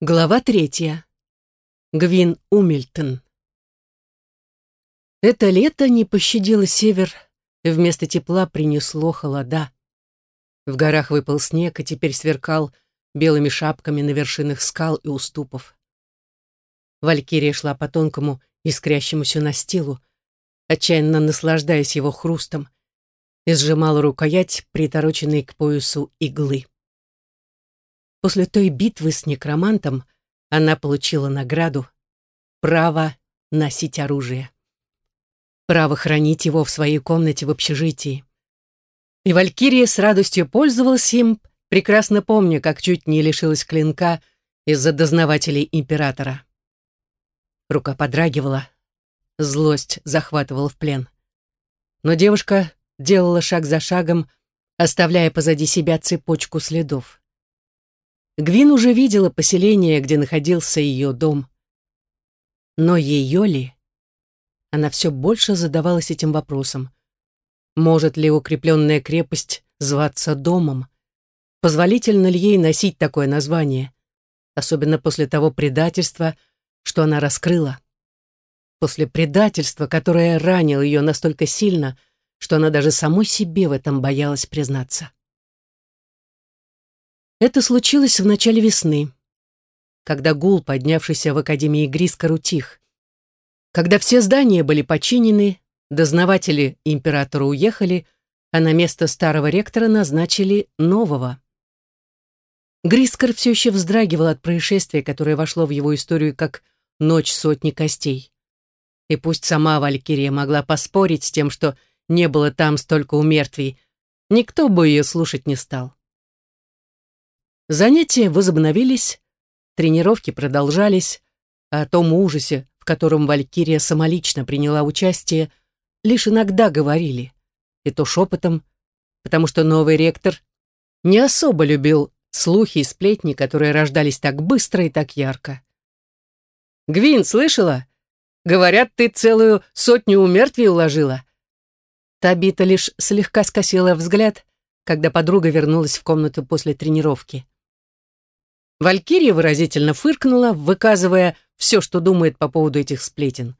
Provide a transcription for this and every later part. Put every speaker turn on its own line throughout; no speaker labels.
Глава третья. Гвин Умильтон. Это лето не пощадило север, и вместо тепла принесло холода. В горах выпал снег и теперь сверкал белыми шапками на вершинах скал и уступов. Валькирия шла по тонкому, искрящемуся настилу, отчаянно наслаждаясь его хрустом, и сжимала рукоять, притороченной к поясу иглы. После той битвы с некромантом она получила награду — право носить оружие. Право хранить его в своей комнате в общежитии. И Валькирия с радостью пользовалась им, прекрасно помня, как чуть не лишилась клинка из-за дознавателей императора. Рука подрагивала, злость захватывала в плен. Но девушка делала шаг за шагом, оставляя позади себя цепочку следов. Гвин уже видела поселение, где находился ее дом. Но ее ли? Она все больше задавалась этим вопросом. Может ли укрепленная крепость зваться домом? Позволительно ли ей носить такое название? Особенно после того предательства, что она раскрыла. После предательства, которое ранило ее настолько сильно, что она даже самой себе в этом боялась признаться. Это случилось в начале весны, когда гул, поднявшийся в Академии Грискор, утих. Когда все здания были починены, дознаватели императора уехали, а на место старого ректора назначили нового. Грискор все еще вздрагивал от происшествия, которое вошло в его историю как «Ночь сотни костей». И пусть сама Валькирия могла поспорить с тем, что не было там столько умертвий, никто бы ее слушать не стал. Занятия возобновились, тренировки продолжались, а о том ужасе, в котором Валькирия самолично приняла участие, лишь иногда говорили, и то шепотом, потому что новый ректор не особо любил слухи и сплетни, которые рождались так быстро и так ярко. «Гвин, слышала? Говорят, ты целую сотню умертвий уложила». Табита лишь слегка скосила взгляд, когда подруга вернулась в комнату после тренировки. Валькирия выразительно фыркнула, выказывая все, что думает по поводу этих сплетен.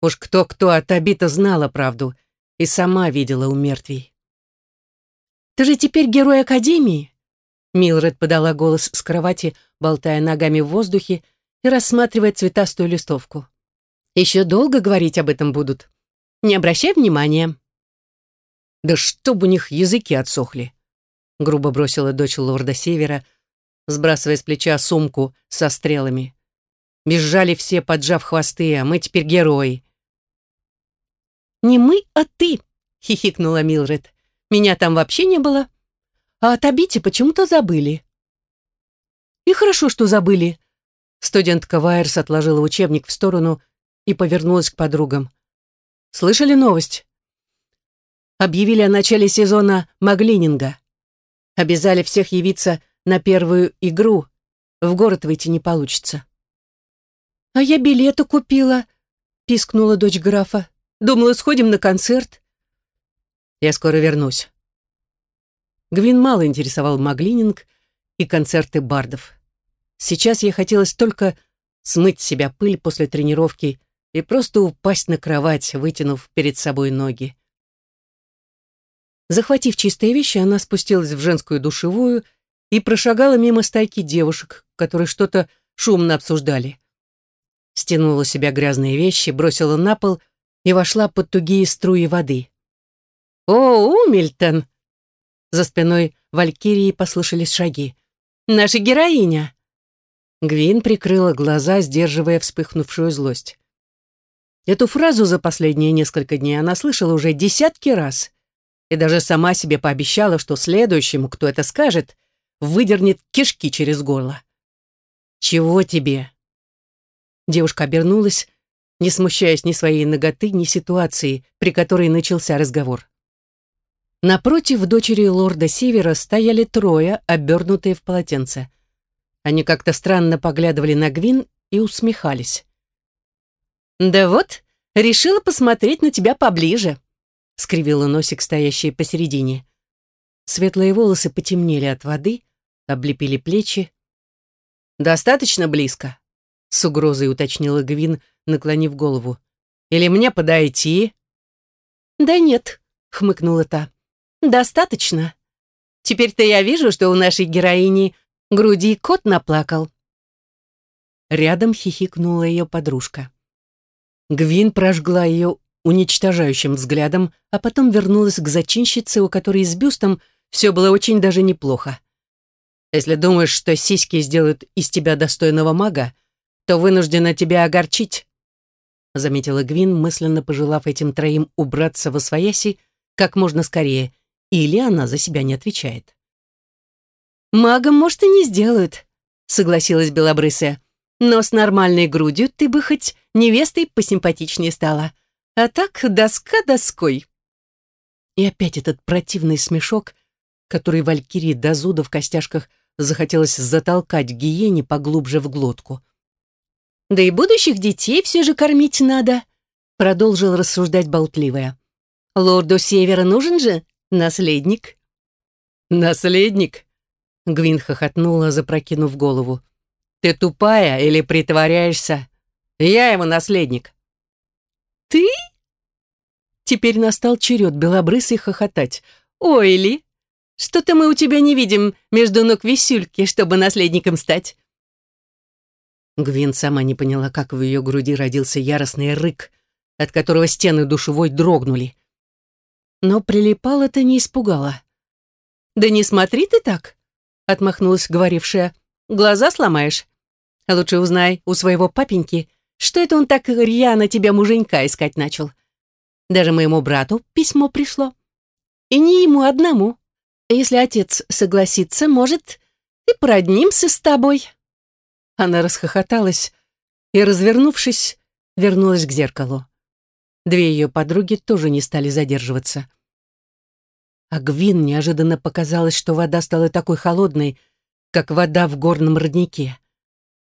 Уж кто-кто, а Табита знала правду и сама видела у мертвей. «Ты же теперь герой Академии?» Милред подала голос с кровати, болтая ногами в воздухе и рассматривая цветастую листовку. «Еще долго говорить об этом будут. Не обращай внимания». «Да чтоб у них языки отсохли!» грубо бросила дочь лорда Севера, сбрасывая с плеча сумку со стрелами. Бежали все, поджав хвосты, а мы теперь герои. «Не мы, а ты!» — хихикнула Милред. «Меня там вообще не было. А от Абити почему-то забыли». «И хорошо, что забыли». Студентка Вайерс отложила учебник в сторону и повернулась к подругам. «Слышали новость?» Объявили о начале сезона Маглининга. Обязали всех явиться на первую игру. В город выйти не получится. «А я билеты купила», — пискнула дочь графа. «Думала, сходим на концерт». «Я скоро вернусь». Гвин мало интересовал Маглининг и концерты бардов. Сейчас ей хотелось только смыть с себя пыль после тренировки и просто упасть на кровать, вытянув перед собой ноги. Захватив чистые вещи, она спустилась в женскую душевую и прошагала мимо стайки девушек, которые что-то шумно обсуждали. Стянула себя грязные вещи, бросила на пол и вошла под тугие струи воды. «О, Умильтон!» За спиной Валькирии послышались шаги. «Наша героиня!» Гвин прикрыла глаза, сдерживая вспыхнувшую злость. Эту фразу за последние несколько дней она слышала уже десятки раз и даже сама себе пообещала, что следующему, кто это скажет, выдернет кишки через горло. «Чего тебе?» Девушка обернулась, не смущаясь ни своей ноготы, ни ситуации, при которой начался разговор. Напротив дочери лорда Севера стояли трое, обернутые в полотенце. Они как-то странно поглядывали на Гвин и усмехались. «Да вот, решила посмотреть на тебя поближе», — скривила носик, стоящий посередине. Светлые волосы потемнели от воды, облепили плечи. «Достаточно близко?» — с угрозой уточнила Гвин, наклонив голову. «Или мне подойти?»
«Да нет», — хмыкнула та. «Достаточно. Теперь-то я вижу, что у нашей героини груди кот наплакал».
Рядом хихикнула ее подружка. Гвин прожгла ее уничтожающим взглядом, а потом вернулась к зачинщице, у которой с бюстом все было очень даже неплохо. Если думаешь, что сиськи сделают из тебя достойного мага, то вынуждена тебя огорчить», — заметила Гвин, мысленно пожелав этим троим убраться во свояси как можно скорее, или она за себя не отвечает.
«Магом, может, и не сделают», — согласилась Белобрысая. «Но с нормальной грудью ты бы хоть невестой посимпатичнее стала. А так доска доской».
И опять этот противный смешок, который Валькирии до зуда в костяшках захотелось затолкать гиене поглубже в глотку.
«Да и будущих детей все же кормить надо», продолжил рассуждать болтливая. «Лорду Севера нужен же наследник».
«Наследник?» Гвин хохотнула, запрокинув голову. «Ты тупая или притворяешься? Я его наследник».
«Ты?»
Теперь настал черед белобрысый хохотать.
«Ой, Ли, что-то мы у тебя не видим между ног висюльки, чтобы наследником стать».
Гвин сама не поняла, как в ее груди родился яростный рык, от которого стены душевой дрогнули. Но прилипал это не испугало.
«Да не смотри ты так», — отмахнулась говорившая. «Глаза сломаешь. Лучше узнай у своего папеньки, что это он так рьяно тебя муженька искать начал. Даже моему брату письмо пришло. И не ему одному. Если отец согласится, может, и породнимся с тобой».
Она расхохоталась и, развернувшись, вернулась к зеркалу. Две ее подруги тоже не стали задерживаться. А Гвин неожиданно показалось, что вода стала такой холодной, как вода в горном роднике.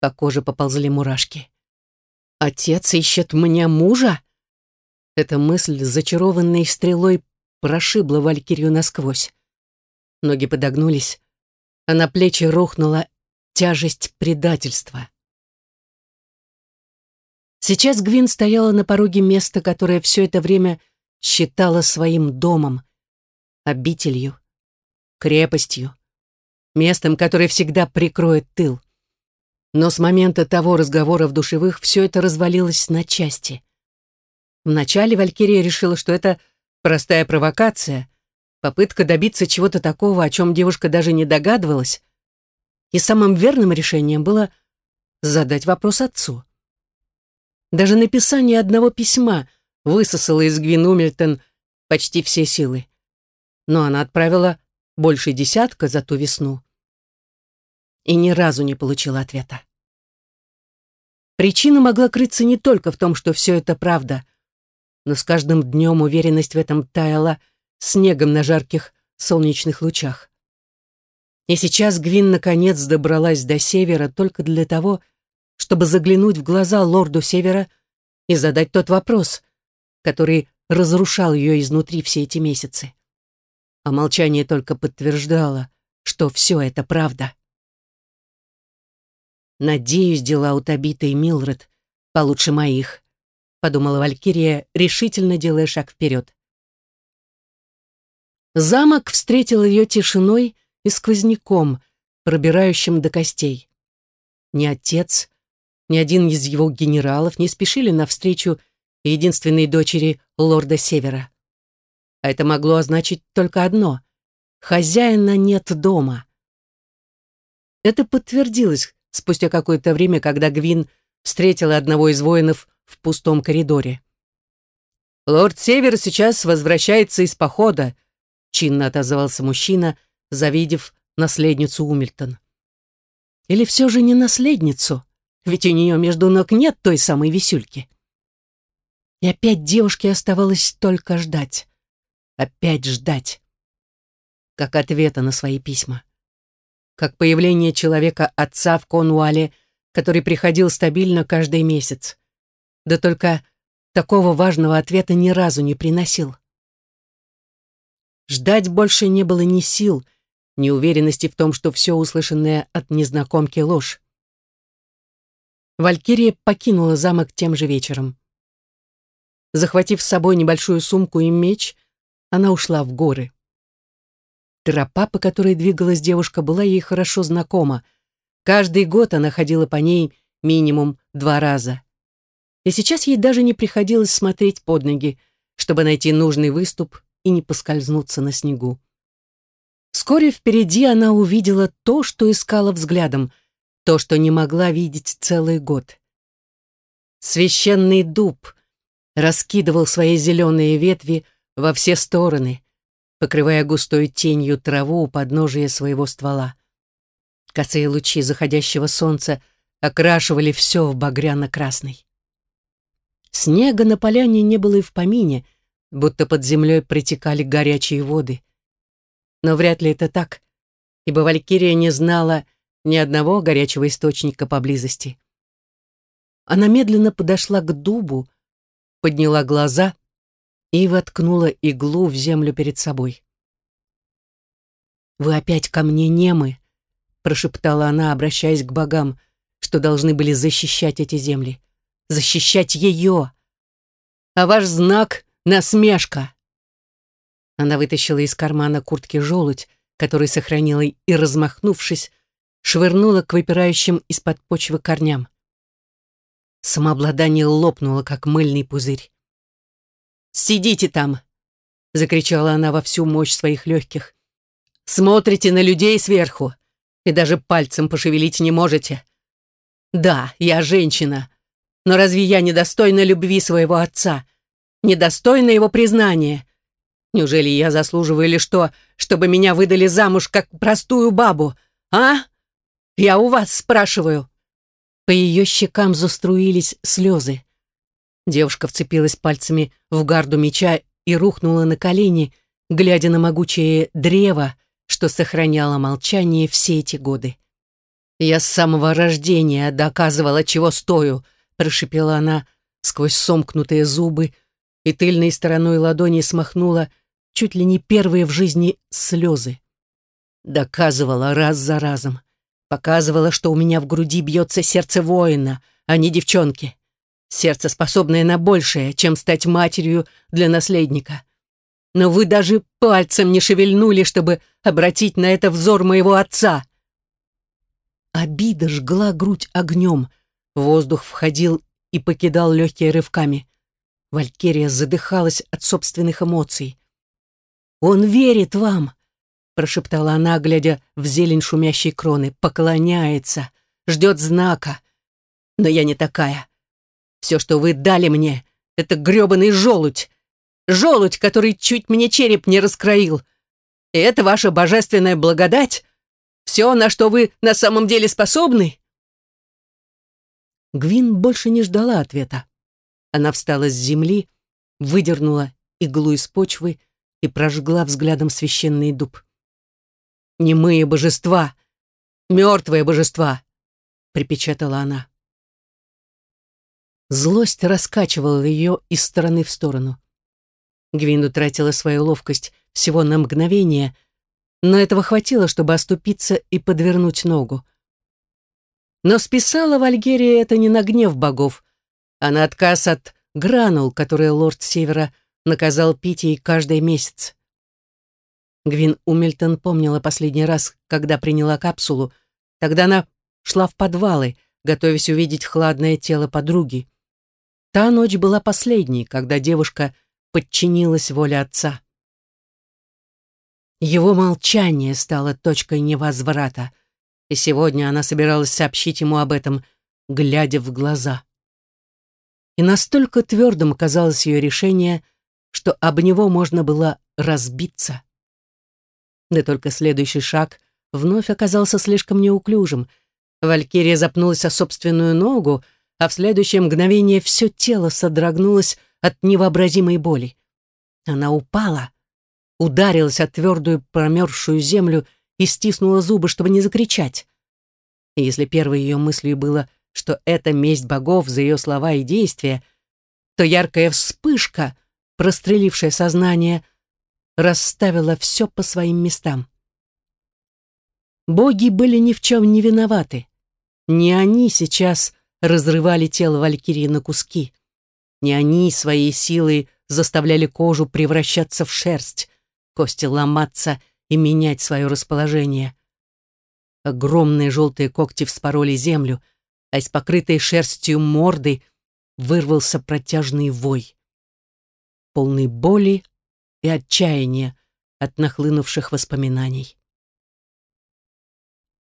По коже поползли мурашки. «Отец ищет мне мужа?» Эта мысль, зачарованной стрелой, прошибла Валькирию насквозь. Ноги подогнулись, а на плечи рухнула тяжесть предательства. Сейчас Гвин стояла на пороге места, которое все это время считала своим домом, обителью, крепостью, местом, которое всегда прикроет тыл. Но с момента того разговора в душевых все это развалилось на части. Вначале Валькирия решила, что это простая провокация, попытка добиться чего-то такого, о чем девушка даже не догадывалась. И самым верным решением было задать вопрос отцу. Даже написание одного письма высосало из Гвин Умильтон почти все силы. Но она отправила больше десятка за ту весну. И ни разу не получила ответа. Причина могла крыться не только в том, что все это правда, но с каждым днем уверенность в этом таяла, снегом на жарких солнечных лучах. И сейчас Гвин наконец добралась до севера только для того, чтобы заглянуть в глаза лорду севера и задать тот вопрос, который разрушал ее изнутри все эти месяцы. А молчание только подтверждало, что все это правда. «Надеюсь, дела у Табита и Милред получше моих», подумала Валькирия, решительно делая шаг вперед. Замок встретил ее тишиной и сквозняком, пробирающим до костей. Ни отец, ни один из его генералов не спешили навстречу единственной дочери лорда Севера. А это могло означить только одно — хозяина нет дома. Это подтвердилось спустя какое-то время, когда Гвин встретила одного из воинов в пустом коридоре. «Лорд Север сейчас возвращается из похода», чинно отозвался мужчина, завидев наследницу Умильтон. Или все же не наследницу, ведь у нее между ног нет той самой висюльки. И опять девушке оставалось только ждать. Опять ждать. Как ответа на свои письма. Как появление человека-отца в Конуале, который приходил стабильно каждый месяц. Да только такого важного ответа ни разу не приносил. Ждать больше не было ни сил, ни уверенности в том, что все услышанное от незнакомки ложь. Валькирия покинула замок тем же вечером. Захватив с собой небольшую сумку и меч, она ушла в горы. Тропа, по которой двигалась девушка, была ей хорошо знакома. Каждый год она ходила по ней минимум два раза. И сейчас ей даже не приходилось смотреть под ноги, чтобы найти нужный выступ и не поскользнуться на снегу. Вскоре впереди она увидела то, что искала взглядом, то, что не могла видеть целый год. Священный дуб раскидывал свои зеленые ветви во все стороны, покрывая густой тенью траву у подножия своего ствола. Косые лучи заходящего солнца окрашивали все в багряно-красный. Снега на поляне не было и в помине, будто под землей притекали горячие воды. Но вряд ли это так, ибо Валькирия не знала ни одного горячего источника поблизости. Она медленно подошла к дубу, подняла глаза и воткнула иглу в землю перед собой. «Вы опять ко мне немы», — прошептала она, обращаясь к богам, что должны были защищать эти земли. «Защищать ее! А ваш знак — насмешка!» Она вытащила из кармана куртки желудь, который сохранила и, размахнувшись, швырнула к выпирающим из-под почвы корням. Самообладание лопнуло, как мыльный пузырь. «Сидите там!» — закричала она во всю мощь своих легких. «Смотрите на людей сверху и даже пальцем пошевелить не можете. Да, я женщина, но разве я недостойна любви своего отца, недостойна его признания? Неужели я заслуживаю или что, чтобы меня выдали замуж как простую бабу, а? Я у вас спрашиваю». По ее щекам заструились слезы. Девушка вцепилась пальцами в гарду меча и рухнула на колени, глядя на могучее древо, что сохраняло молчание все эти годы. «Я с самого рождения доказывала, чего стою», — прошипела она сквозь сомкнутые зубы и тыльной стороной ладони смахнула чуть ли не первые в жизни слезы. Доказывала раз за разом. Показывала, что у меня в груди бьется сердце воина, а не девчонки. Сердце, способное на большее, чем стать матерью для наследника. Но вы даже пальцем не шевельнули, чтобы обратить на это взор моего отца. Обида жгла грудь огнем. Воздух входил и покидал легкие рывками. Валькирия задыхалась от собственных эмоций. «Он верит вам!» прошептала она, глядя в зелень шумящей кроны, поклоняется, ждет знака. Но я не такая. Все, что вы дали мне, это грёбаный желудь. Желудь, который чуть мне череп не раскроил. И это ваша божественная благодать? Все, на что вы на самом деле способны?» Гвин больше не ждала ответа. Она встала с земли, выдернула иглу из почвы и прожгла взглядом священный дуб. «Немые божества! Мертвые божества!» — припечатала она. Злость раскачивала ее из стороны в сторону. Гвин утратила свою ловкость всего на мгновение, но этого хватило, чтобы оступиться и подвернуть ногу. Но списала Вальгерия это не на гнев богов, а на отказ от гранул, которые лорд Севера наказал пить ей каждый месяц. Гвин Умильтон помнила последний раз, когда приняла капсулу. Тогда она шла в подвалы, готовясь увидеть хладное тело подруги. Та ночь была последней, когда девушка подчинилась воле отца. Его молчание стало точкой невозврата, и сегодня она собиралась сообщить ему об этом, глядя в глаза. И настолько твердым казалось ее решение, что об него можно было разбиться. Да только следующий шаг вновь оказался слишком неуклюжим. Валькирия запнулась о собственную ногу, а в следующее мгновение все тело содрогнулось от невообразимой боли. Она упала, ударилась о твердую промерзшую землю и стиснула зубы, чтобы не закричать. И если первой ее мыслью было, что это месть богов за ее слова и действия, то яркая вспышка, прострелившая сознание, расставила все по своим местам. Боги были ни в чем не виноваты. Не они сейчас разрывали тело Валькирии на куски. Не они своей силой заставляли кожу превращаться в шерсть, кости ломаться и менять свое расположение. Огромные желтые когти вспороли землю, а из покрытой шерстью морды вырвался протяжный вой. Полный боли и отчаяния от нахлынувших воспоминаний.